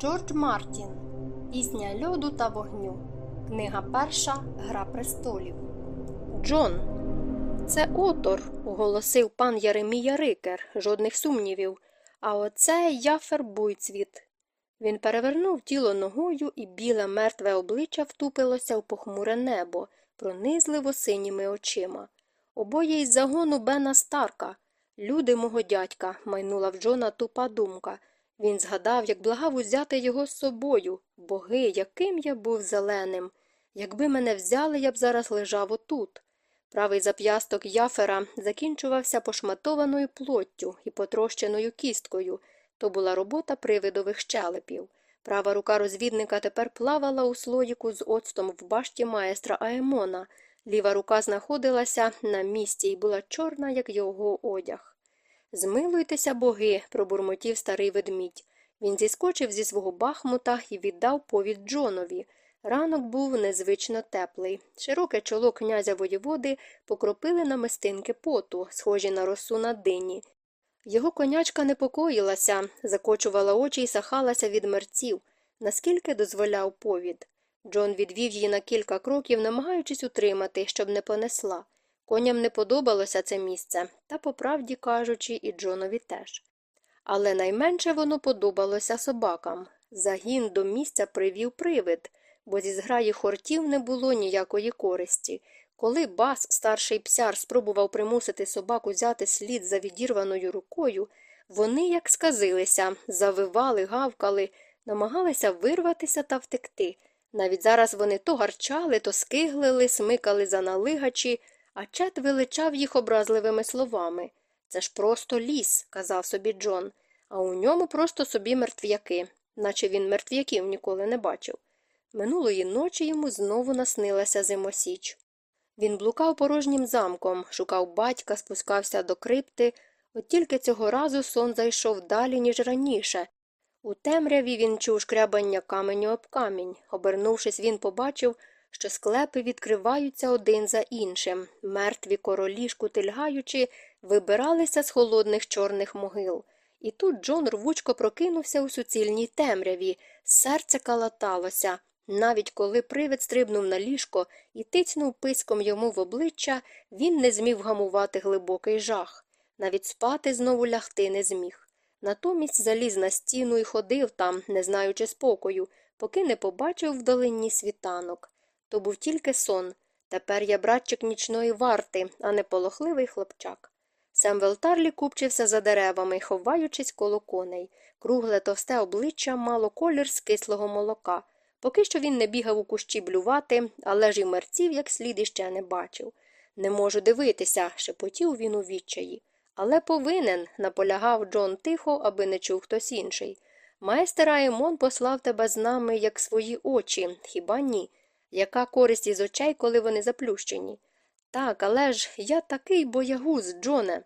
Джордж Мартін Пісня льоду та вогню. Книга перша Гра престолів. Джон. Це Отор, оголосив пан Яремія Рикер, жодних сумнівів. А оце Яфер Буйцвіт. Він перевернув тіло ногою, і біле мертве обличчя втупилося в похмуре небо, пронизливо синіми очима. Обоє із загону Бена Старка. Люди мого дядька, майнула в Джона тупа думка. Він згадав, як благав узяти його з собою. Боги, яким я був зеленим. Якби мене взяли, я б зараз лежав отут. Правий зап'ясток яфера закінчувався пошматованою плоттю і потрощеною кісткою. То була робота привидових щелепів. Права рука розвідника тепер плавала у слоїку з оцтом в башті маестра Аемона. Ліва рука знаходилася на місці і була чорна, як його одяг. Змилуйтеся, боги, пробурмотів старий ведмідь. Він зіскочив зі свого бахмута і віддав повід Джонові. Ранок був незвично теплий. Широке чоло князя воєводи покропили на мистинки поту, схожі на росу на дині. Його конячка непокоїлася, закочувала очі і сахалася від мерців, наскільки дозволяв повід. Джон відвів її на кілька кроків, намагаючись утримати, щоб не понесла. Коням не подобалося це місце, та, по правді кажучи, і Джонові теж. Але найменше воно подобалося собакам. Загін до місця привів привид, бо зі зграї хортів не було ніякої користі. Коли бас, старший псяр, спробував примусити собаку взяти слід за відірваною рукою, вони, як сказилися, завивали, гавкали, намагалися вирватися та втекти. Навіть зараз вони то гарчали, то скиглили, смикали за налигачі, а Чет величав їх образливими словами. Це ж просто ліс, казав собі Джон, а у ньому просто собі мертв'яки, наче він мертв'яків ніколи не бачив. Минулої ночі йому знову наснилася зимосіч. Він блукав порожнім замком, шукав батька, спускався до крипти, от тільки цього разу сон зайшов далі, ніж раніше. У темряві він чув шкрябання каменю об камінь. Обернувшись, він побачив, що склепи відкриваються один за іншим, мертві королі, шкутильгаючи, вибиралися з холодних чорних могил. І тут Джон рвучко прокинувся у суцільній темряві, серце калаталося. Навіть коли привид стрибнув на ліжко і тицьнув писком йому в обличчя, він не зміг гамувати глибокий жах. Навіть спати знову лягти не зміг. Натомість заліз на стіну і ходив там, не знаючи спокою, поки не побачив вдалині світанок. То був тільки сон. Тепер я братчик нічної варти, а не полохливий хлопчак. Семвел Тарлі купчився за деревами, ховаючись коло коней. Кругле товсте обличчя мало колір з кислого молока. Поки що він не бігав у кущі блювати, але ж і мерців, як слід іще не бачив. Не можу дивитися, шепотів він у відчаї. Але повинен, наполягав Джон тихо, аби не чув хтось інший. Майстер Аймон послав тебе з нами, як свої очі, хіба ні? Яка користь із очей, коли вони заплющені? Так, але ж я такий боягуз, Джоне.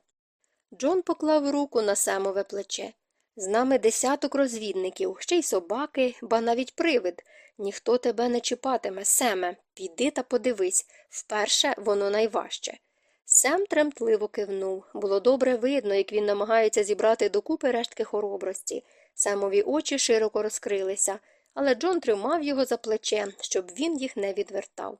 Джон поклав руку на семове плече. З нами десяток розвідників, ще й собаки, ба навіть привид. Ніхто тебе не чіпатиме, Семе, піди та подивись вперше воно найважче. Сем тремтливо кивнув. Було добре видно, як він намагається зібрати докупи рештки хоробрості. Семові очі широко розкрилися але Джон тримав його за плече, щоб він їх не відвертав.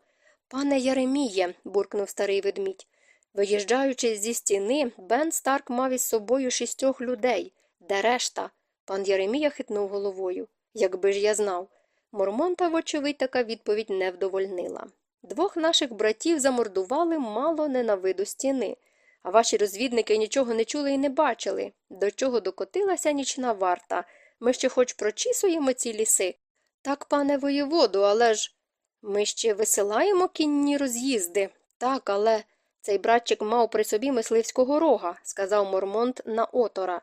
Пане Яреміє, буркнув старий ведмідь. Виїжджаючи зі стіни, Бен Старк мав із собою шістьох людей. Де решта? Пан Яремія хитнув головою. Якби ж я знав. Мормонта, вочевидь, така відповідь не вдовольнила. Двох наших братів замордували мало не на виду стіни, а ваші розвідники нічого не чули і не бачили, до чого докотилася нічна варта. Ми ще хоч прочісуємо ці ліси, так, пане воєводу, але ж. Ми ще висилаємо кінні роз'їзди. Так, але цей братчик мав при собі мисливського рога, сказав Мормонт на отора.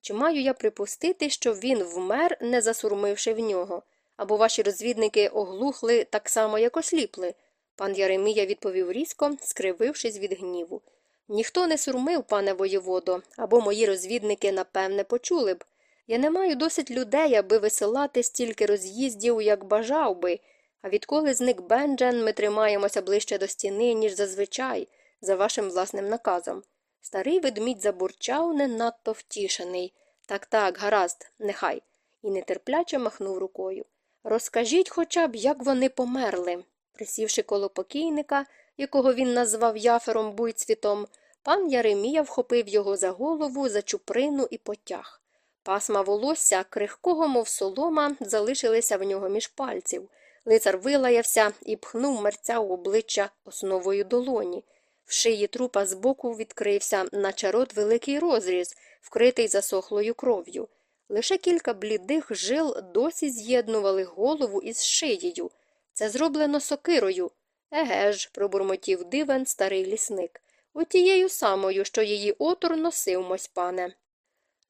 Чи маю я припустити, що він вмер, не засурмивши в нього, або ваші розвідники оглухли так само, як осліпли? Пан Яремія відповів різко, скривившись від гніву. Ніхто не сурмив, пане воєводо, або мої розвідники, напевне, почули б. Я не маю досить людей, аби висилати стільки роз'їздів, як бажав би, а відколи зник Бенджен, ми тримаємося ближче до стіни, ніж зазвичай, за вашим власним наказом. Старий ведмідь забурчав, не надто втішений. Так, так, гаразд, нехай. і нетерпляче махнув рукою. Розкажіть хоча б, як вони померли. Присівши коло покійника, якого він назвав яфером буйцвітом, пан Яремія вхопив його за голову, за чуприну і потяг. Пасма волосся, крихкого, мов солома, залишилися в нього між пальців. Лицар вилаявся і пхнув мерця у обличчя основою долоні. В шиї трупа збоку відкрився, наче рот великий розріз, вкритий засохлою кров'ю. Лише кілька блідих жил досі з'єднували голову із шиєю. Це зроблено сокирою. Еге ж, пробурмотів дивен старий лісник. Отією самою, що її отор носив мось пане.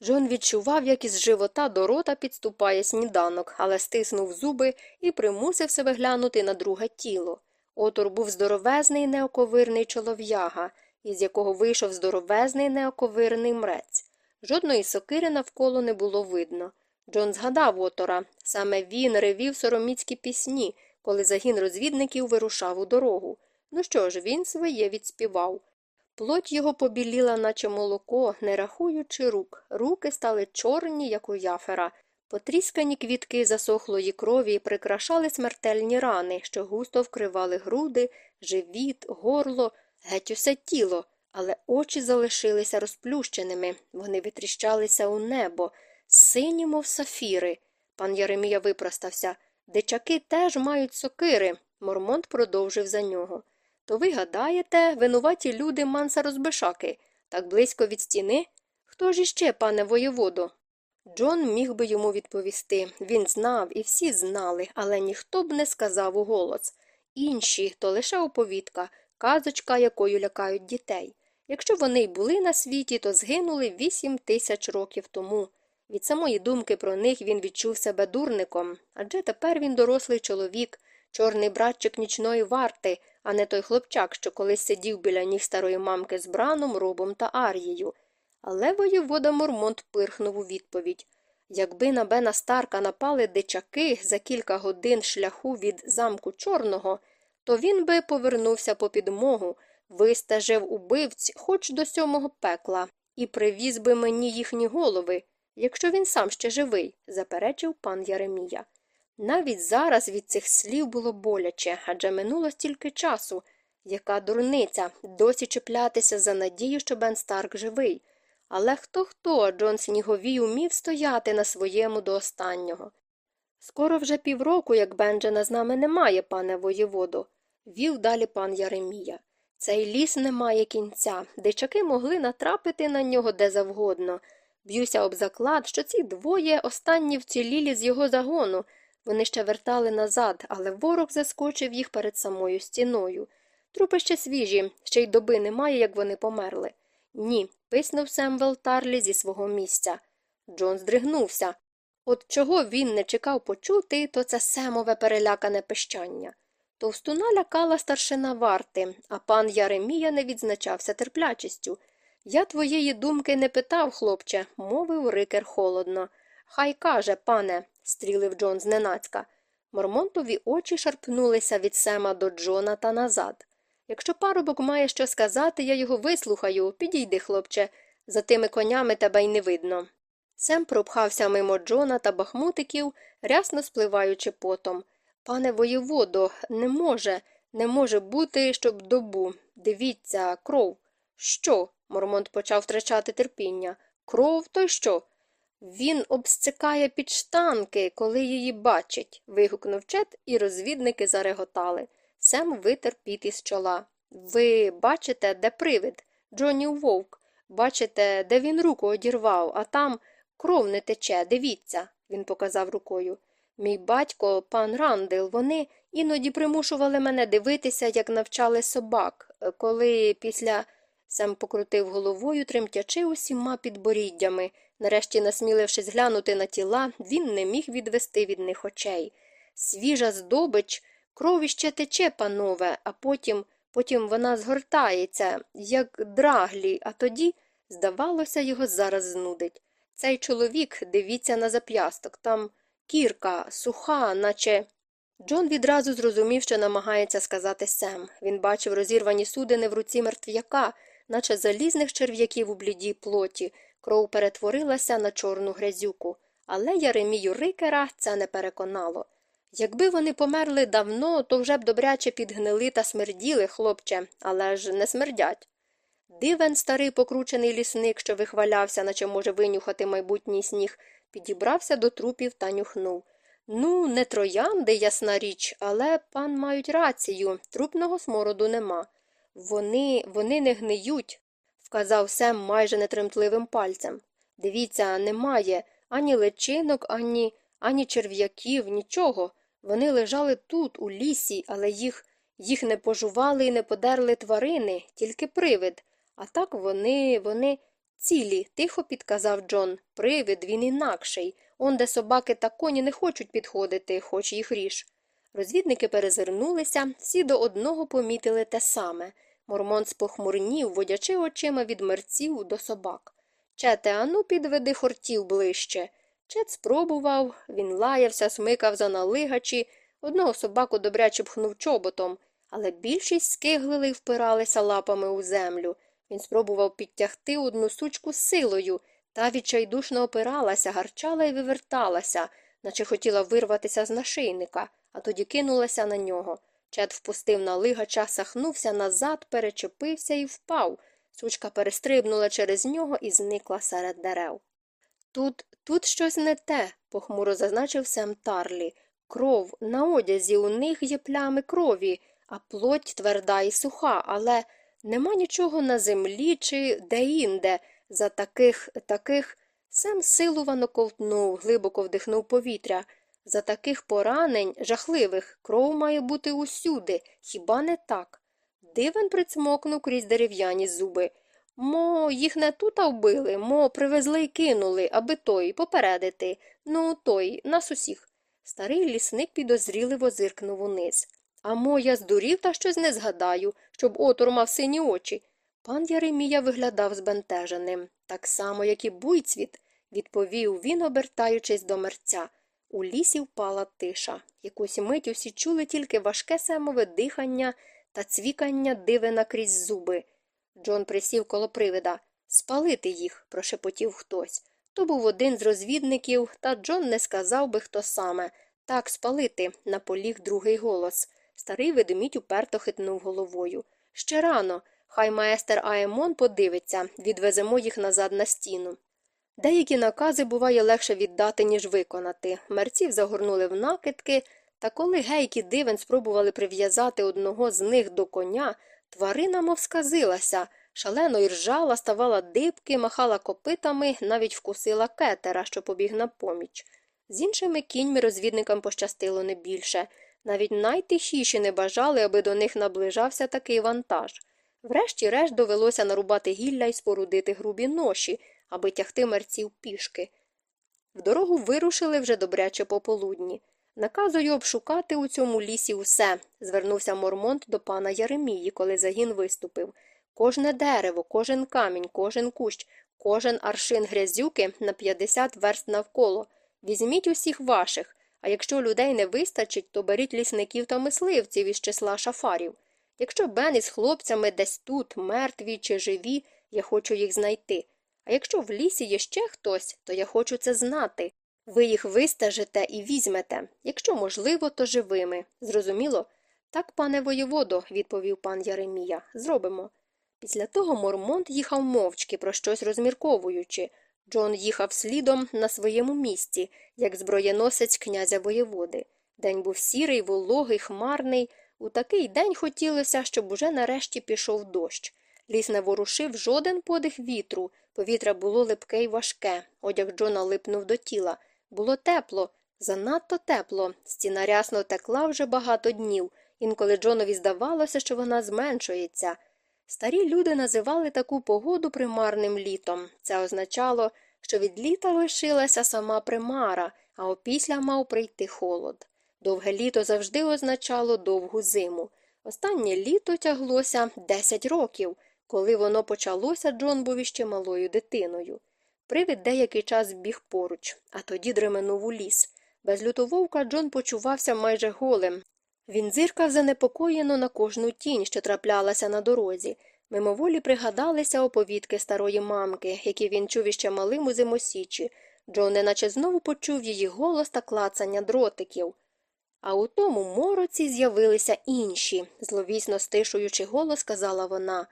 Жон відчував, як із живота до рота підступає сніданок, але стиснув зуби і примусив себе глянути на друге тіло. Отор був здоровезний неоковирний чолов'яга, із якого вийшов здоровезний неоковирний мрець. Жодної сокири навколо не було видно. Джон згадав отора. Саме він ревів сороміцькі пісні, коли загін розвідників вирушав у дорогу. Ну що ж, він своє відспівав. Плоть його побіліла, наче молоко, не рахуючи рук. Руки стали чорні, як у яфера. Потріскані квітки засохлої крові прикрашали смертельні рани, що густо вкривали груди, живіт, горло, геть усе тіло, але очі залишилися розплющеними, вони витріщалися у небо, сині, мов сафіри. Пан Яремія випростався. Дичаки теж мають сокири. Мормонт продовжив за нього. То ви гадаєте, винуваті люди манса розбишаки, так близько від стіни? Хто ж іще, пане воєводо? Джон міг би йому відповісти. Він знав і всі знали, але ніхто б не сказав у голос. Інші то лише оповідка, казочка, якою лякають дітей. Якщо вони й були на світі, то згинули вісім тисяч років тому. Від самої думки про них він відчув себе дурником, адже тепер він дорослий чоловік, чорний братчик нічної варти, а не той хлопчак, що колись сидів біля ніг старої мамки з браном, робом та арією. Але воєвода Мормонт пирхнув у відповідь якби на Бена Старка напали дичаки за кілька годин шляху від замку Чорного, то він би повернувся по підмогу, вистежив убивць хоч до сьомого пекла, і привіз би мені їхні голови, якщо він сам ще живий, заперечив пан Яремія. Навіть зараз від цих слів було боляче, адже минуло стільки часу. Яка дурниця досі чіплятися за надію, що Бен Старк живий. Але хто хто Джон Сніговій умів стояти на своєму до останнього. Скоро вже півроку, як Бенджена з нами немає, пане воєводо, вів далі пан Яремія. Цей ліс не має кінця, дичаки могли натрапити на нього де завгодно. Б'юся об заклад, що ці двоє останні вцілілі з його загону. Вони ще вертали назад, але ворог заскочив їх перед самою стіною. Трупи ще свіжі, ще й доби немає, як вони померли. Ні, писнув Семвел Тарлі зі свого місця. Джон здригнувся. От чого він не чекав почути, то це семове перелякане пищання. Товстуна лякала старшина варти, а пан Яремія не відзначався терплячістю. Я твоєї думки не питав, хлопче, мовив рикер холодно. Хай каже, пане, стрілив Джон зненацька. Мормонтові очі шарпнулися від Сема до Джона та назад. Якщо парубок має що сказати, я його вислухаю. Підійди, хлопче, за тими конями тебе й не видно. Сем пропхався мимо Джона та бахмутиків, рясно спливаючи потом. Пане воєводо, не може, не може бути, щоб добу. Дивіться, кров. Що? Мормонт почав втрачати терпіння. Кров то й що? Він обсцикає підштанки, коли її бачить. вигукнув чет, і розвідники зареготали. Сем витер піт із чола. Ви бачите, де привид? Джоні вовк. Бачите, де він руку одірвав, а там кров не тече, дивіться, він показав рукою. Мій батько, пан Рандел, вони іноді примушували мене дивитися, як навчали собак, коли після. Сем покрутив головою, тремтячи усіма підборіддями. Нарешті, насмілившись глянути на тіла, він не міг відвести від них очей. Свіжа здобич, кров іще тече, панове, а потім потім вона згортається, як драглі, а тоді, здавалося, його зараз знудить. Цей чоловік дивіться на зап'ясток, там кірка, суха, наче. Джон відразу зрозумів, що намагається сказати Сем. Він бачив розірвані судини в руці мертв'яка, наче залізних черв'яків у блідій плоті, кров перетворилася на чорну грязюку. але Яремію Рикера це не переконало. Якби вони померли давно, то вже б добряче підгнили та смерділи, хлопче, але ж не смердять. Дивен, старий покручений лісник, що вихвалявся, наче може винюхати майбутній сніг, підібрався до трупів та нюхнув. Ну, не троянди, ясна річ, але пан мають рацію, трупного смороду нема. Вони, вони не гниють, вказав Сем майже нетремтливим пальцем. Дивіться, немає ані личинок, ані, ані черв'яків, нічого. Вони лежали тут, у лісі, але їх, їх не пожували і не подерли тварини, тільки привид. А так вони, вони цілі, тихо підказав Джон. Привид, він інакший. Он, де собаки та коні не хочуть підходити, хоч їх ріж. Розвідники перезирнулися, всі до одного помітили те саме. Мормон спохмурнів, водячи очима від мерців до собак. Чете, ану, підведи хортів ближче. Чет спробував, він лаявся, смикав за налигачі, одного собаку добряче пхнув чоботом, але більшість скиглили й впиралися лапами у землю. Він спробував підтягти одну сучку силою, та відчайдушно опиралася, гарчала і виверталася, наче хотіла вирватися з нашийника, а тоді кинулася на нього. Чет впустив налигача, сахнувся назад, перечепився і впав. Сучка перестрибнула через нього і зникла серед дерев. Тут, тут щось не те, похмуро зазначив Сем Тарлі. Кров на одязі у них є плями крові, а плоть тверда і суха, але нема нічого на землі чи де-інде. За таких, таких. Сем силувано ковтнув, глибоко вдихнув повітря. За таких поранень, жахливих, кров має бути усюди, хіба не так? Дивен прицмокнув крізь дерев'яні зуби. Мо, їх не тут вбили, мо, привезли й кинули, аби той попередити. Ну, той, нас усіх. Старий лісник підозріливо зиркнув униз. А мо, я здурів та щось не згадаю, щоб отор мав сині очі. Пан Яремія виглядав збентеженим, так само, як і буйцвіт, відповів він, обертаючись до мерця. У лісі впала тиша. Якусь мить усі чули тільки важке семове дихання та цвікання дивина крізь зуби. Джон присів коло привида. Спалити їх, прошепотів хтось. То був один з розвідників, та Джон не сказав би, хто саме. Так, спалити, наполіг другий голос. Старий ведмідь уперто хитнув головою. Ще рано. Хай маестер Аемон подивиться, відвеземо їх назад на стіну. Деякі накази буває легше віддати, ніж виконати. Мерців загорнули в накидки, та коли гейки дивен спробували прив'язати одного з них до коня, тварина мов сказилася, шалено іржала, ставала дибки, махала копитами, навіть вкусила кетера, що побіг на поміч. З іншими кіньми розвідникам пощастило не більше. Навіть найтихіші не бажали, аби до них наближався такий вантаж. Врешті-решт довелося нарубати гілля і спорудити грубі ноші, аби тягти мерців пішки. В дорогу вирушили вже добряче пополудні. Наказую обшукати у цьому лісі усе, звернувся Мормонт до пана Яремії, коли загін виступив. Кожне дерево, кожен камінь, кожен кущ, кожен аршин грязюки на 50 верст навколо. Візьміть усіх ваших, а якщо людей не вистачить, то беріть лісників та мисливців із числа шафарів. Якщо Бен із хлопцями десь тут, мертві чи живі, я хочу їх знайти. А якщо в лісі є ще хтось, то я хочу це знати. Ви їх вистежите і візьмете, якщо можливо, то живими. Зрозуміло? Так, пане воєводо, відповів пан Яремія, зробимо. Після того Мормонт їхав мовчки, про щось розмірковуючи. Джон їхав слідом на своєму місці, як зброєносець князя воєводи. День був сірий, вологий, хмарний. У такий день хотілося, щоб уже нарешті пішов дощ. Ліс не ворушив жоден подих вітру, повітря було липке й важке, одяг Джона липнув до тіла. Було тепло, занадто тепло, стіна рясно текла вже багато днів, інколи Джонові здавалося, що вона зменшується. Старі люди називали таку погоду примарним літом. Це означало, що від літа лишилася сама примара, а опісля мав прийти холод. Довге літо завжди означало довгу зиму. Останнє літо тяглося 10 років. Коли воно почалося, Джон був іще малою дитиною. Привид деякий час біг поруч, а тоді дременув у ліс. Без лютововка Джон почувався майже голим. Він зиркав занепокоєно на кожну тінь, що траплялася на дорозі. Мимоволі пригадалися оповідки старої мамки, які він чув іще малим у зимосічі. Джон неначе знову почув її голос та клацання дротиків. А у тому мороці з'явилися інші, зловісно стишуючи голос, сказала вона.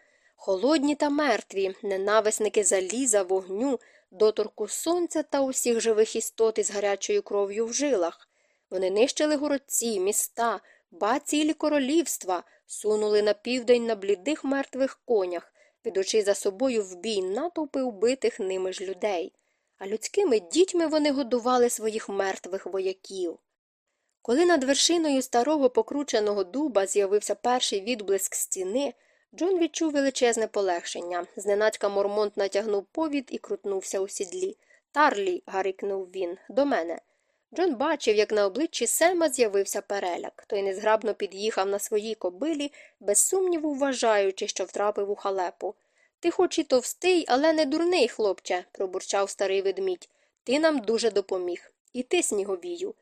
Холодні та мертві, ненависники заліза, вогню, доторку сонця та усіх живих істот із гарячою кров'ю в жилах. Вони нищили городці, міста, ба цілі королівства, сунули на південь на блідих мертвих конях, ведучи за собою в бій натовпи вбитих ними ж людей. А людськими дітьми вони годували своїх мертвих вояків. Коли над вершиною старого покрученого дуба з'явився перший відблиск стіни, Джон відчув величезне полегшення. Зненацька Мормонт натягнув повід і крутнувся у сідлі. Тарлі, гарикнув він, до мене. Джон бачив, як на обличчі Сема з'явився переляк. Той незграбно під'їхав на своїй кобилі, без сумніву вважаючи, що втрапив у халепу. Ти хоч і товстий, але не дурний, хлопче, пробурчав старий ведмідь. Ти нам дуже допоміг. І ти, сніговію.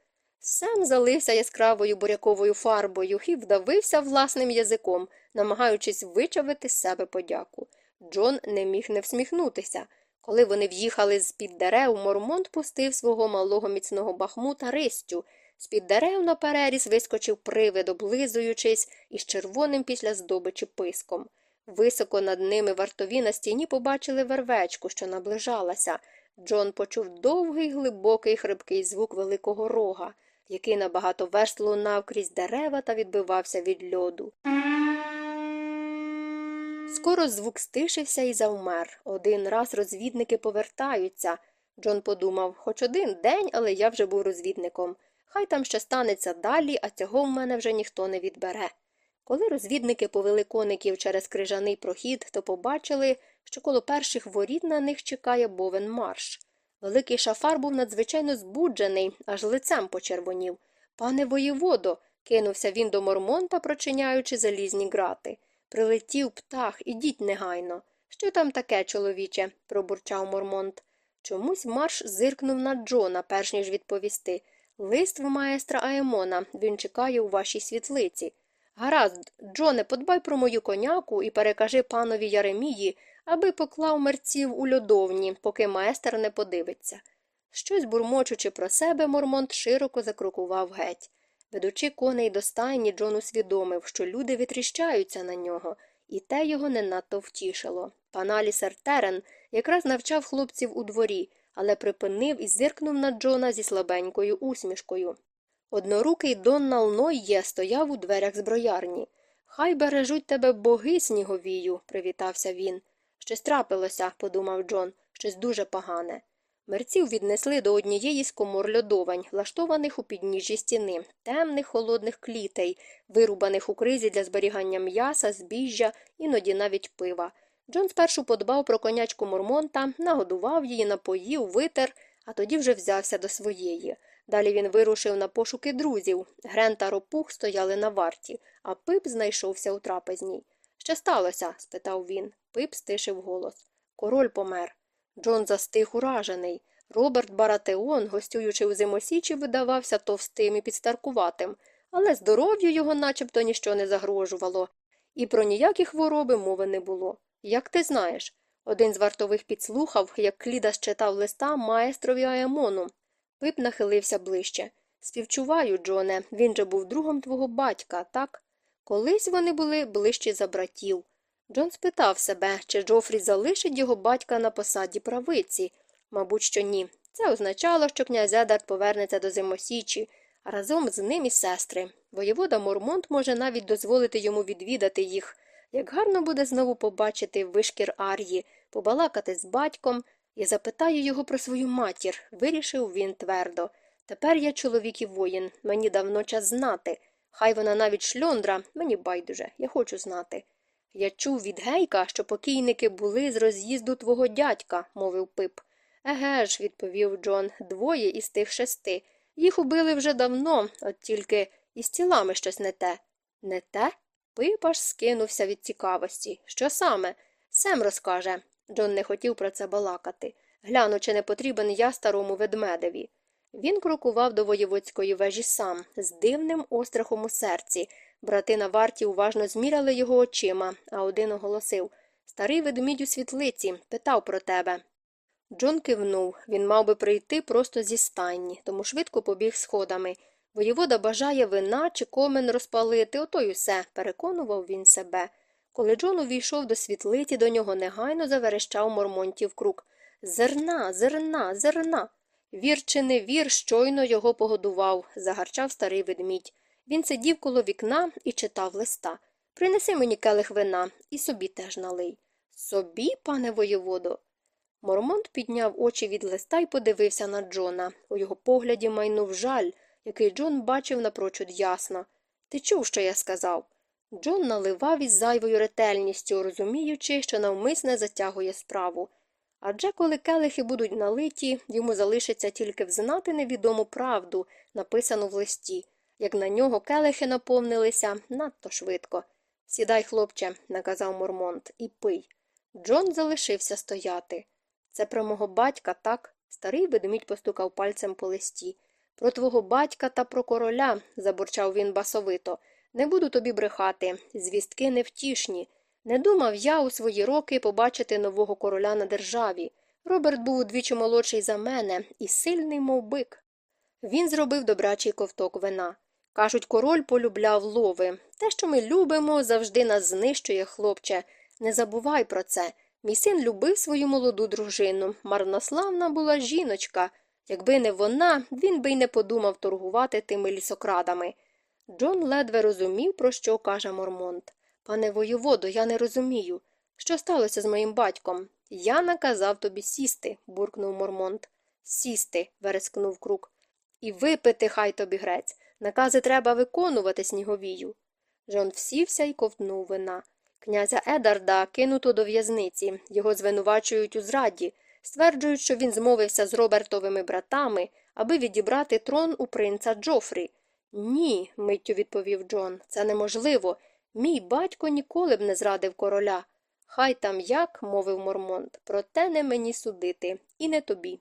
Сем залився яскравою буряковою фарбою і вдавився власним язиком, намагаючись вичавити з себе подяку. Джон не міг не всміхнутися. Коли вони в'їхали з під дерев, Мормонт пустив свого малого міцного бахмута ристю. З під дерев на переріз вискочив привид, облизуючись із червоним після здобичі писком. Високо над ними вартові на стіні побачили вервечку, що наближалася. Джон почув довгий, глибокий, хрипкий звук великого рога, який набагато верст лунав крізь дерева та відбивався від льоду. Скоро звук стишився і завмер. Один раз розвідники повертаються. Джон подумав, хоч один день, але я вже був розвідником. Хай там ще станеться далі, а цього в мене вже ніхто не відбере. Коли розвідники повели коників через крижаний прохід, то побачили, що коло перших воріт на них чекає бовен марш. Великий шафар був надзвичайно збуджений, аж лицем почервонів. Пане воєводо, кинувся він до Мормонта, прочиняючи залізні грати. Прилетів птах, ідіть негайно. Що там таке, чоловіче? пробурчав Мормонт. Чомусь марш зиркнув на Джона, перш ніж відповісти. Лист в маестра Аемона, він чекає у вашій світлиці. Гаразд, Джоне, подбай про мою коняку і перекажи панові Яремії, аби поклав мерців у льодовні, поки майстер не подивиться. Щось бурмочучи про себе, Мормонт широко закрокував геть. Ведучи коней до стайні, Джон усвідомив, що люди витріщаються на нього, і те його не надто втішило. Пан Алісер Терен якраз навчав хлопців у дворі, але припинив і зиркнув на Джона зі слабенькою усмішкою. Однорукий Доннал Нойє стояв у дверях зброярні. Хай бережуть тебе боги, сніговію, привітався він. Щось трапилося, подумав Джон, щось дуже погане. Мерців віднесли до однієї з комор льодовань, влаштованих у підніжжі стіни, темних холодних клітей, вирубаних у кризі для зберігання м'яса, збіжжя, іноді навіть пива. Джон спершу подбав про конячку Мормонта, нагодував її, напоїв, витер, а тоді вже взявся до своєї. Далі він вирушив на пошуки друзів. Грен та ропух стояли на варті, а пип знайшовся у трапезній. Що сталося? спитав він. Пип стишив голос. Король помер. Джон застиг уражений. Роберт Баратеон, гостюючи у зимосічі, видавався товстим і підстаркуватим, але здоров'ю його начебто ніщо не загрожувало, і про ніякі хвороби мови не було. Як ти знаєш? Один з вартових підслухав, як Клідас читав листа маестрові Аемону. Пип нахилився ближче. Співчуваю, Джоне, він же був другом твого батька, так? Колись вони були ближчі за братів. Джон спитав себе, чи Джофрі залишить його батька на посаді правиці. Мабуть, що ні. Це означало, що князь Едард повернеться до зимосічі, а разом з ним і сестри. Воєвода Мормонт може навіть дозволити йому відвідати їх. Як гарно буде знову побачити вишкір Ар'ї, побалакати з батьком. Я запитаю його про свою матір, вирішив він твердо. Тепер я чоловік і воїн, мені давно час знати. Хай вона навіть шльондра, мені байдуже, я хочу знати. Я чув від гейка, що покійники були з роз'їзду твого дядька, мовив пип. Еге ж, відповів Джон, двоє із тих шести. Їх убили вже давно, от тільки із тілами щось не те. Не те? Пип аж скинувся від цікавості. Що саме? Сем розкаже. Джон не хотів про це балакати. Гляну, чи не потрібен я старому ведмедеві. Він крокував до воєводської вежі сам, з дивним острахом у серці. Брати на варті уважно зміряли його очима, а один оголосив Старий ведмідь у світлиці, питав про тебе. Джон кивнув. Він мав би прийти просто зі стайні, тому швидко побіг сходами. Воєвода бажає вина чи комен розпалити, ото й усе, переконував він себе. Коли Джон увійшов до світлиці, до нього негайно заверещав мормонтів крук. Зерна, зерна, зерна. Вір чи не вір, щойно його погодував, загарчав старий ведмідь. Він сидів коло вікна і читав листа. Принеси мені келих вина і собі теж налий. Собі, пане воєводо. Мормонт підняв очі від листа і подивився на Джона. У його погляді майнув жаль, який Джон бачив напрочуд ясно. Ти чув, що я сказав? Джон наливав із зайвою ретельністю, розуміючи, що навмисне затягує справу. Адже коли келихи будуть налиті, йому залишиться тільки взнати невідому правду, написану в листі, як на нього келихи наповнилися надто швидко. Сідай, хлопче, наказав Мормонт, і пий. Джон залишився стояти. Це про мого батька, так? Старий ведмідь постукав пальцем по листі. Про твого батька та про короля, забурчав він басовито. Не буду тобі брехати. Звістки невтішні. Не думав я у свої роки побачити нового короля на державі. Роберт був удвічі молодший за мене і сильний, мов бик. Він зробив добрачий ковток вина. Кажуть, король полюбляв лови. Те, що ми любимо, завжди нас знищує, хлопче. Не забувай про це. Мій син любив свою молоду дружину. Марнославна була жіночка. Якби не вона, він би й не подумав торгувати тими лісокрадами. Джон ледве розумів, про що каже Мормонт. Пане воєводо, я не розумію. Що сталося з моїм батьком? Я наказав тобі сісти, буркнув Мормонт. Сісти, верескнув крук. І випити хай тобі грець. Накази треба виконувати сніговію. Джон всівся і ковтнув вина. Князя Едарда кинуто до в'язниці, його звинувачують у зраді, стверджують, що він змовився з Робертовими братами, аби відібрати трон у принца Джофрі. Ні, миттю відповів Джон, це неможливо. Мій батько ніколи б не зрадив короля. Хай там як, мовив Мормонт, проте не мені судити, і не тобі.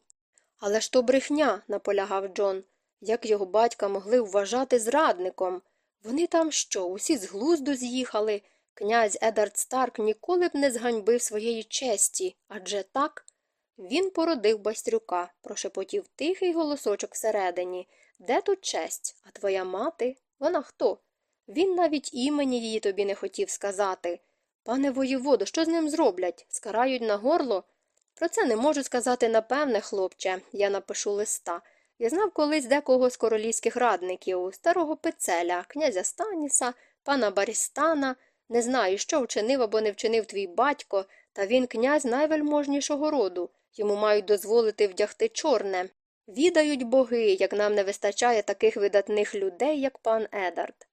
Але ж то брехня, наполягав Джон. Як його батька могли вважати зрадником? Вони там що, усі з глузду з'їхали? Князь Едард Старк ніколи б не зганьбив своєї честі, адже так. Він породив бастрюка, прошепотів тихий голосочок всередині. Де тут честь? А твоя мати? Вона хто? Він навіть імені її тобі не хотів сказати. Пане воєводо, що з ним зроблять? Скарають на горло? Про це не можу сказати напевне, хлопче, я напишу листа. Я знав колись декого з королівських радників, старого Пецеля, князя Станіса, пана Барістана. Не знаю, що вчинив або не вчинив твій батько, та він князь найвельможнішого роду. Йому мають дозволити вдягти чорне. Відають боги, як нам не вистачає таких видатних людей, як пан Едард.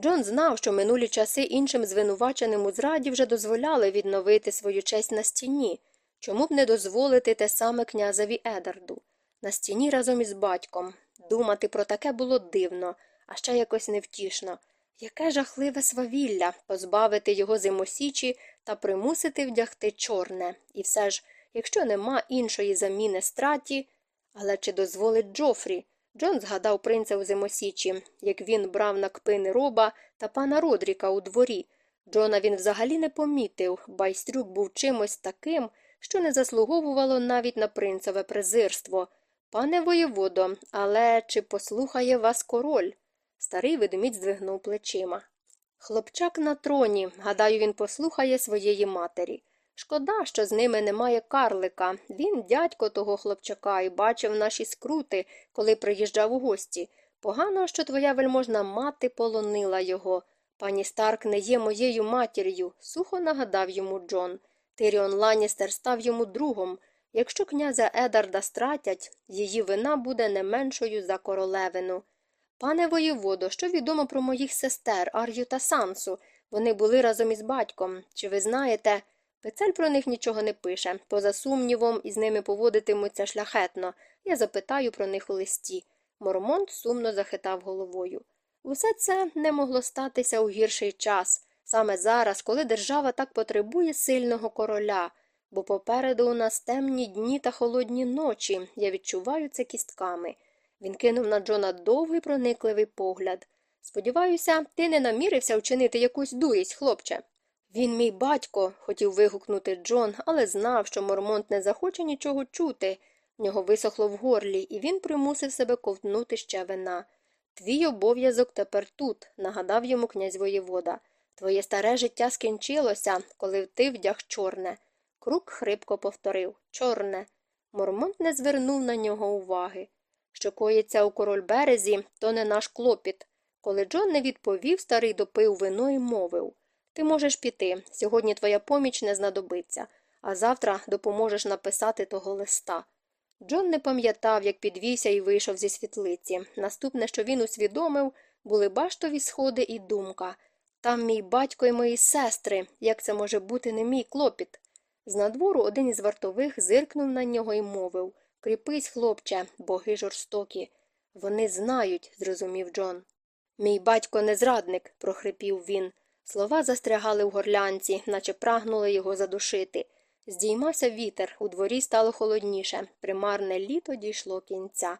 Джон знав, що минулі часи іншим звинуваченим у зраді вже дозволяли відновити свою честь на стіні. Чому б не дозволити те саме князеві Едарду? На стіні разом із батьком. Думати про таке було дивно, а ще якось невтішно. Яке жахливе свавілля позбавити його зимосічі та примусити вдягти чорне. І все ж, якщо нема іншої заміни страті. Але чи дозволить Джофрі? Джон згадав принца у зимосічі, як він брав на кпини роба та пана Родріка у дворі. Джона він взагалі не помітив, байстрюк був чимось таким, що не заслуговувало навіть на принцеве презирство. Пане воєводо, але чи послухає вас король? Старий ведмідь здвигнув плечима. Хлопчак на троні, гадаю, він послухає своєї матері. Шкода, що з ними немає карлика. Він дядько того хлопчака і бачив наші скрути, коли приїжджав у гості. Погано, що твоя вельможна мати полонила його. Пані Старк не є моєю матір'ю, сухо нагадав йому Джон. Тиріон Ланістер став йому другом. Якщо князя Едарда стратять, її вина буде не меншою за королевину. Пане воєводо, що відомо про моїх сестер Ар'ю та Сансу? Вони були разом із батьком. Чи ви знаєте? Пецель про них нічого не пише. Поза сумнівом, із ними поводитимуться шляхетно. Я запитаю про них у листі. Мормонт сумно захитав головою. Усе це не могло статися у гірший час, саме зараз, коли держава так потребує сильного короля, бо попереду у нас темні дні та холодні ночі, я відчуваю це кістками. Він кинув на Джона довгий проникливий погляд. Сподіваюся, ти не намірився вчинити якусь дурість, хлопче. Він мій батько, хотів вигукнути Джон, але знав, що Мормонт не захоче нічого чути. В нього висохло в горлі, і він примусив себе ковтнути ще вина. Твій обов'язок тепер тут, нагадав йому князь воєвода. Твоє старе життя скінчилося, коли ти вдяг чорне. Крук хрипко повторив Чорне. Мормонт не звернув на нього уваги. Що коїться у король березі, то не наш клопіт. Коли Джон не відповів, старий допив вино і мовив Ти можеш піти. Сьогодні твоя поміч не знадобиться, а завтра допоможеш написати того листа. Джон не пам'ятав, як підвівся і вийшов зі світлиці. Наступне, що він усвідомив, були баштові сходи і думка там мій батько і мої сестри, як це може бути не мій клопіт. З надвору один із вартових зиркнув на нього і мовив Кріпись, хлопче, боги жорстокі. Вони знають, зрозумів Джон. Мій батько не зрадник, прохрипів він. Слова застрягали в горлянці, наче прагнули його задушити. Здіймався вітер, у дворі стало холодніше, примарне літо дійшло кінця.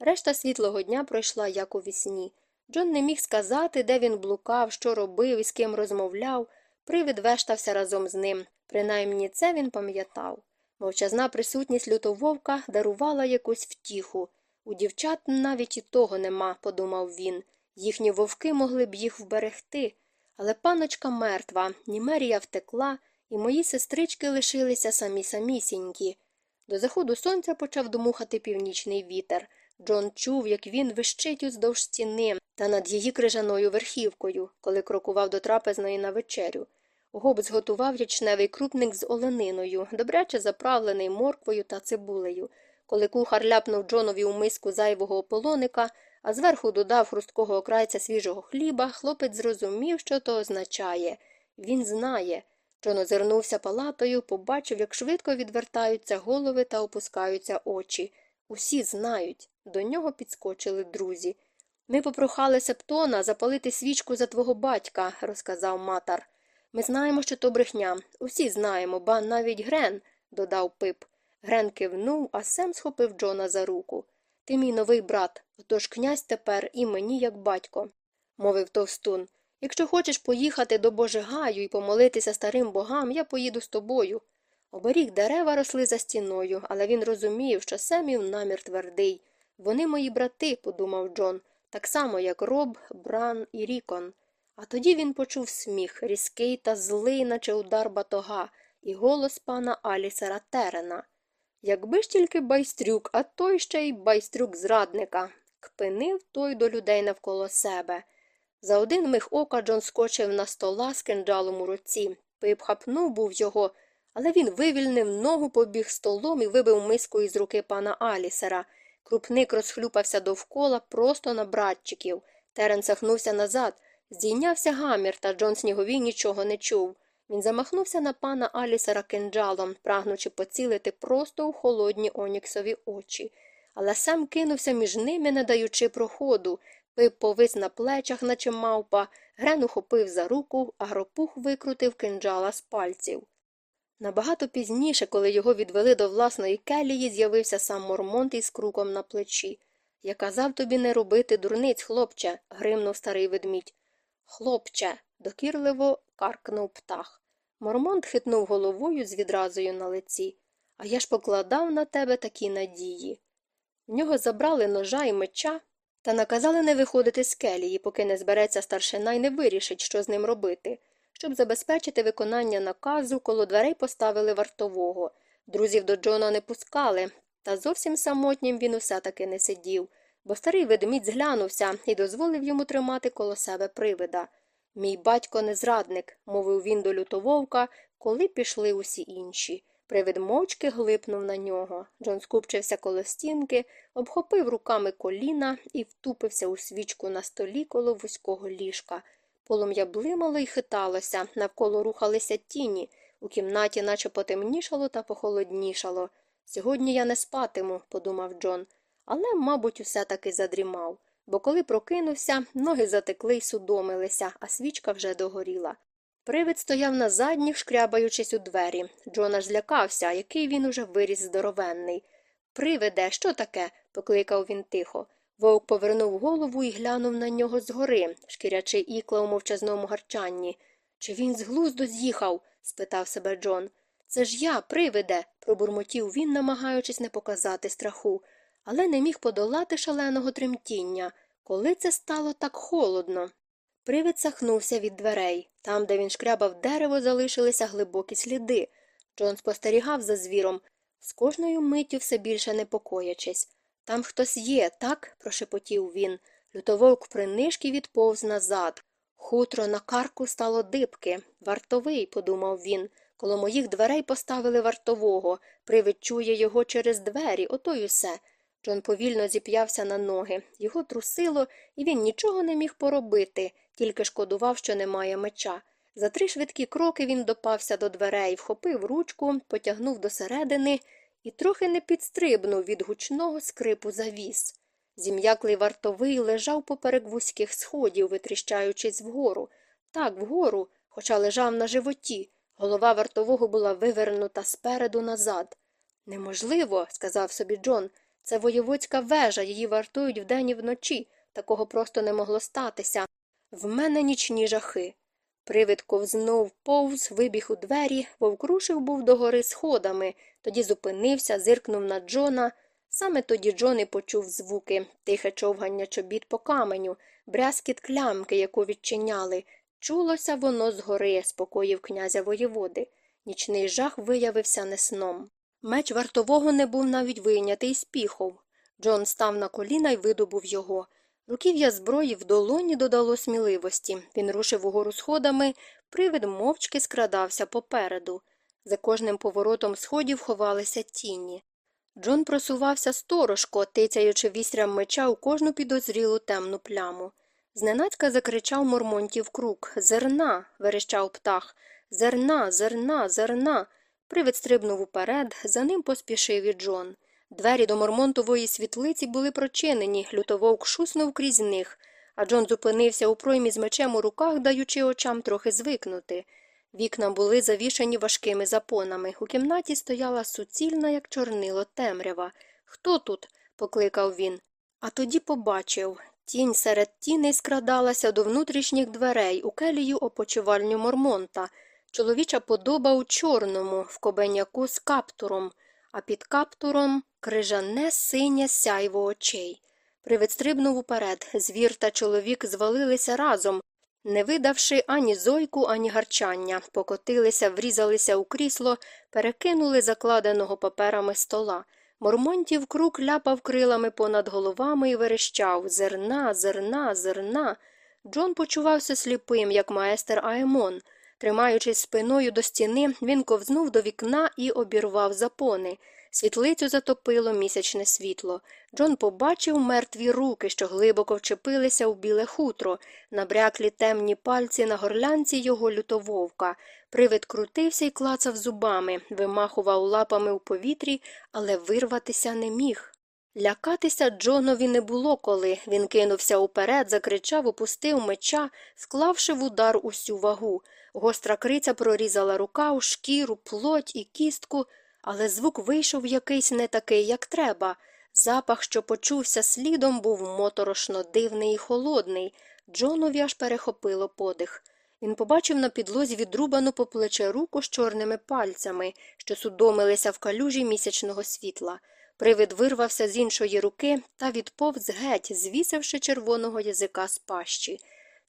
Решта світлого дня пройшла, як у вісні. Джон не міг сказати, де він блукав, що робив і з ким розмовляв. Привид вештався разом з ним. Принаймні це він пам'ятав. Мовчазна присутність лютововка дарувала якусь втіху. У дівчат навіть і того нема, подумав він. Їхні вовки могли б їх вберегти. Але паночка мертва, Німерія втекла, і мої сестрички лишилися самі самісінькі. До заходу сонця почав домухати північний вітер. Джон чув, як він вищить уздовж стіни та над її крижаною верхівкою, коли крокував до трапезної на вечерю. Гоб зготував ячневий крупник з олениною, добряче заправлений морквою та цибулею. Коли кухар ляпнув Джонові у миску зайвого ополоника, а зверху додав хрусткого окрайця свіжого хліба, хлопець зрозумів, що то означає. Він знає. Джон озирнувся палатою, побачив, як швидко відвертаються голови та опускаються очі. Усі знають. До нього підскочили друзі. Ми попрохали Септона запалити свічку за твого батька, розказав матар. Ми знаємо, що то брехня. Усі знаємо, ба навіть Грен, додав пип. Грен кивнув, а Сем схопив Джона за руку. Ти мій новий брат, отож князь тепер і мені як батько, мовив товстун. Якщо хочеш поїхати до Божигаю і помолитися старим богам, я поїду з тобою. Оберіг дерева росли за стіною, але він розумів, що Семів намір твердий. Вони мої брати, подумав Джон, так само, як Роб, Бран і Рікон. А тоді він почув сміх, різкий та злий, наче удар батога, і голос пана Алісера Терена. Якби ж тільки байстрюк, а той ще й байстрюк зрадника, кпинив той до людей навколо себе. За один миг ока Джон скочив на стола з кинджалом у руці. Пип хапнув був його, але він вивільнив ногу, побіг столом і вибив миску із руки пана Алісера. Крупник розхлюпався довкола просто на братчиків. Терен сахнувся назад. Здійнявся гамір, та Джон Сніговій нічого не чув. Він замахнувся на пана Алісера кинджалом, прагнучи поцілити просто у холодні оніксові очі. Але сам кинувся між ними, не даючи проходу. Пип повис на плечах, наче мавпа, Грен ухопив за руку, а гропух викрутив кинджала з пальців. Набагато пізніше, коли його відвели до власної келії, з'явився сам Мормонт із круком на плечі. Я казав тобі не робити дурниць, хлопче, гримнув старий ведмідь. Хлопче, докірливо каркнув птах. Мормонт хитнув головою з відразою на лиці. А я ж покладав на тебе такі надії. В нього забрали ножа і меча та наказали не виходити з келії, поки не збереться старшина і не вирішить, що з ним робити. Щоб забезпечити виконання наказу, коло дверей поставили вартового. Друзів до Джона не пускали, та зовсім самотнім він усе таки не сидів, бо старий ведмідь зглянувся і дозволив йому тримати коло себе привида. Мій батько не зрадник, мовив він до лютововка, коли пішли усі інші. Привид мовчки глипнув на нього. Джон скупчився коло стінки, обхопив руками коліна і втупився у свічку на столі коло вузького ліжка. Полум'я блимало і хиталося, навколо рухалися тіні, у кімнаті наче потемнішало та похолоднішало. Сьогодні я не спатиму, подумав Джон, але, мабуть, усе таки задрімав, бо коли прокинувся, ноги затекли й судомилися, а свічка вже догоріла. Привид стояв на задніх, шкрябаючись у двері. Джон аж злякався, який він уже виріс здоровенний. Привиде, що таке? покликав він тихо. Вовк повернув голову і глянув на нього згори, шкірячи ікла у мовчазному гарчанні. Чи він з глузду з'їхав? спитав себе Джон. Це ж я, привиде, пробурмотів він, намагаючись не показати страху, але не міг подолати шаленого тремтіння. Коли це стало так холодно? Привид сахнувся від дверей. Там, де він шкрябав дерево, залишилися глибокі сліди. Джон спостерігав за звіром, з кожною миттю все більше непокоячись. Там хтось є, так? прошепотів він. Лютововк принишки відповз назад. Хутро на карку стало дибки. Вартовий, подумав він. Коло моїх дверей поставили вартового. Привид чує його через двері, ото й усе. Джон повільно зіп'явся на ноги. Його трусило, і він нічого не міг поробити, тільки шкодував, що немає меча. За три швидкі кроки він допався до дверей, вхопив ручку, потягнув до середини і трохи не підстрибнув від гучного скрипу завіс. Зім'яклий вартовий лежав поперек вузьких сходів, витріщаючись вгору. Так, вгору, хоча лежав на животі. Голова вартового була вивернута спереду назад. Неможливо, сказав собі Джон. Це воєводська вежа, її вартують вдень і вночі. Такого просто не могло статися. В мене нічні жахи. Привид ковзнув повз, вибіг у двері, вовкрушив був догори сходами, тоді зупинився, зиркнув на Джона. Саме тоді Джон і почув звуки, тихе човгання чобіт по каменю, брязкіт клямки, яку відчиняли. Чулося воно згори, спокоїв князя воєводи. Нічний жах виявився не сном. Меч вартового не був навіть вийнятий з піхов. Джон став на коліна й видобув його. Руків'я зброї в долоні додало сміливості. Він рушив угору сходами, привид мовчки скрадався попереду. За кожним поворотом сходів ховалися тіні. Джон просувався сторожко, тицяючи вістрям меча у кожну підозрілу темну пляму. Зненацька закричав Мормонтів круг Зерна. верещав птах. Зерна, зерна, зерна. Привид стрибнув уперед, за ним поспішив і Джон. Двері до Мормонтової світлиці були прочинені, лютововк шуснув крізь них, а Джон зупинився у проймі з мечем у руках, даючи очам трохи звикнути. Вікна були завішані важкими запонами. У кімнаті стояла суцільна, як чорнило, темрява. Хто тут? покликав він. А тоді побачив. Тінь серед тіней скрадалася до внутрішніх дверей у келію опочивальню Мормонта. Чоловіча подоба у чорному, в кобеняку з каптуром, а під каптуром крижане синє сяйво очей. Привид стрибнув уперед. Звір та чоловік звалилися разом, не видавши ані зойку, ані гарчання, покотилися, врізалися у крісло, перекинули закладеного паперами стола. Мормонтів круг ляпав крилами понад головами і верещав Зерна, зерна, зерна. Джон почувався сліпим, як майстер Аемон. Тримаючись спиною до стіни, він ковзнув до вікна і обірвав запони. Світлицю затопило місячне світло. Джон побачив мертві руки, що глибоко вчепилися в біле хутро, набряклі темні пальці на горлянці його лютововка. Привид крутився і клацав зубами, вимахував лапами у повітрі, але вирватися не міг. Лякатися Джонові не було коли. Він кинувся уперед, закричав, опустив меча, склавши в удар усю вагу. Гостра криця прорізала рука у шкіру, плоть і кістку, але звук вийшов якийсь не такий, як треба. Запах, що почувся слідом, був моторошно дивний і холодний. Джонові аж перехопило подих. Він побачив на підлозі відрубану по плече руку з чорними пальцями, що судомилися в калюжі місячного світла. Привид вирвався з іншої руки та відповз геть, звісивши червоного язика з пащі.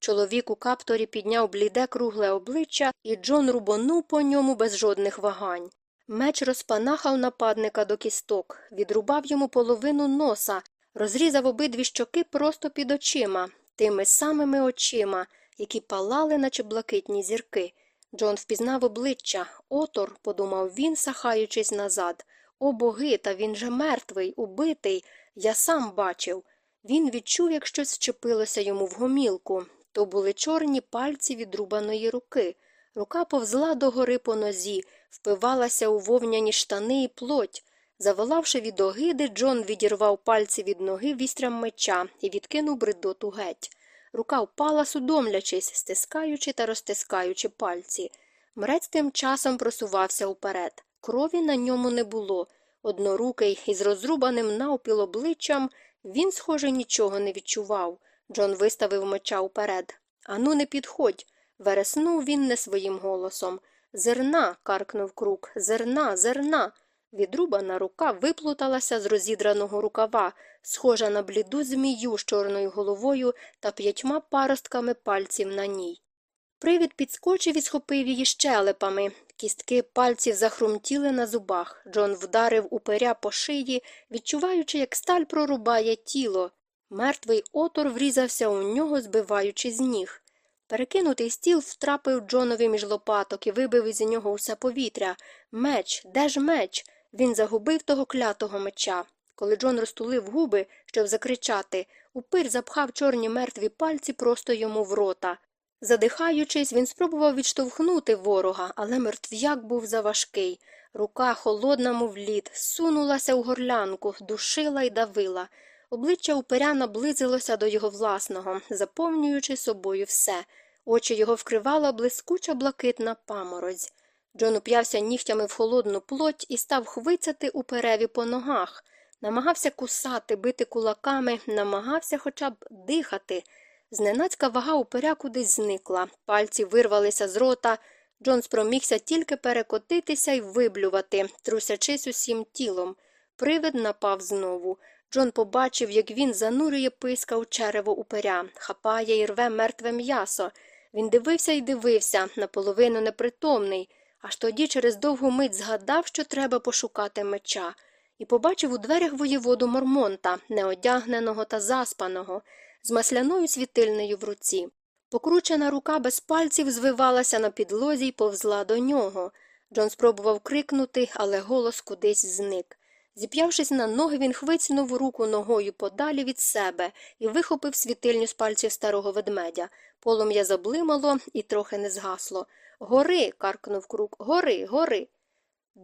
Чоловік у капторі підняв бліде кругле обличчя, і Джон рубонув по ньому без жодних вагань. Меч розпанахав нападника до кісток, відрубав йому половину носа, розрізав обидві щоки просто під очима, тими самими очима, які палали, наче блакитні зірки. Джон впізнав обличчя. Отор, подумав він, сахаючись назад. О боги, та він же мертвий, убитий. Я сам бачив. Він відчув, як щось вчепилося йому в гомілку. То були чорні пальці відрубаної руки. Рука повзла догори по нозі, впивалася у вовняні штани і плоть. Заволавши від огиди, Джон відірвав пальці від ноги вістрям меча і відкинув бредоту геть. Рука впала, судомлячись, стискаючи та розтискаючи пальці. Мрець тим часом просувався уперед. Крові на ньому не було. Однорукий із розрубаним навпіл обличчям він, схоже, нічого не відчував. Джон виставив меча уперед. Ану, не підходь. Вереснув він не своїм голосом. Зерна. каркнув крук. Зерна, зерна. Відрубана рука виплуталася з розідраного рукава, схожа на бліду змію з чорною головою та п'ятьма паростками пальців на ній. Привід підскочив і схопив її щелепами. Кістки пальців захрумтіли на зубах. Джон вдарив уперя по шиї, відчуваючи, як сталь прорубає тіло. Мертвий отор врізався у нього, збиваючи з ніг. Перекинутий стіл втрапив Джонові між лопаток і вибив із нього усе повітря. Меч, де ж меч? Він загубив того клятого меча. Коли Джон розтулив губи, щоб закричати, упир запхав чорні мертві пальці просто йому в рота. Задихаючись, він спробував відштовхнути ворога, але мертв'як був заважкий. Рука, холодна, мов лід, сунулася у горлянку, душила й давила. Обличчя упиря наблизилося до його власного, заповнюючи собою все. Очі його вкривала блискуча блакитна паморозь. Джон уп'явся нігтями в холодну плоть і став хвицяти у переві по ногах. Намагався кусати, бити кулаками, намагався хоча б дихати. Зненацька вага упиря кудись зникла, пальці вирвалися з рота. Джон спромігся тільки перекотитися і виблювати, трусячись усім тілом. Привид напав знову. Джон побачив, як він занурює писка у черево упиря, хапає і рве мертве м'ясо. Він дивився і дивився, наполовину непритомний, аж тоді через довгу мить згадав, що треба пошукати меча, і побачив у дверях воєводу Мормонта, неодягненого та заспаного, з масляною світильнею в руці. Покручена рука без пальців звивалася на підлозі й повзла до нього. Джон спробував крикнути, але голос кудись зник. Зіп'явшись на ноги, він хвицнув руку ногою подалі від себе і вихопив світильню з пальців старого ведмедя. Полум'я заблимало і трохи не згасло. Гори. каркнув крук. Гори, гори.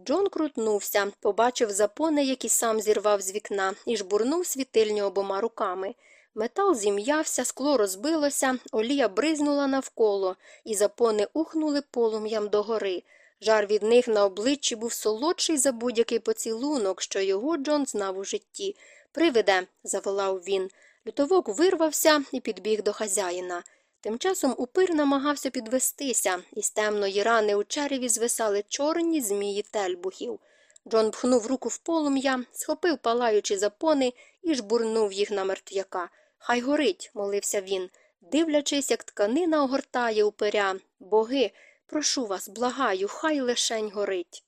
Джон крутнувся, побачив запони, які сам зірвав з вікна, і жбурнув світильню обома руками. Метал зім'явся, скло розбилося, олія бризнула навколо, і запони ухнули полум'ям догори. Жар від них на обличчі був солодший за будь-який поцілунок, що його Джон знав у житті. Привиде, заволав він. Лютовок вирвався і підбіг до хазяїна. Тим часом упир намагався підвестися, і з темної рани у череві звисали чорні змії тельбухів. Джон пхнув руку в полум'я, схопив палаючі запони і жбурнув їх на мертвяка. Хай горить, молився він, дивлячись, як тканина огортає упиря. Боги, прошу вас, благаю, хай лишень горить.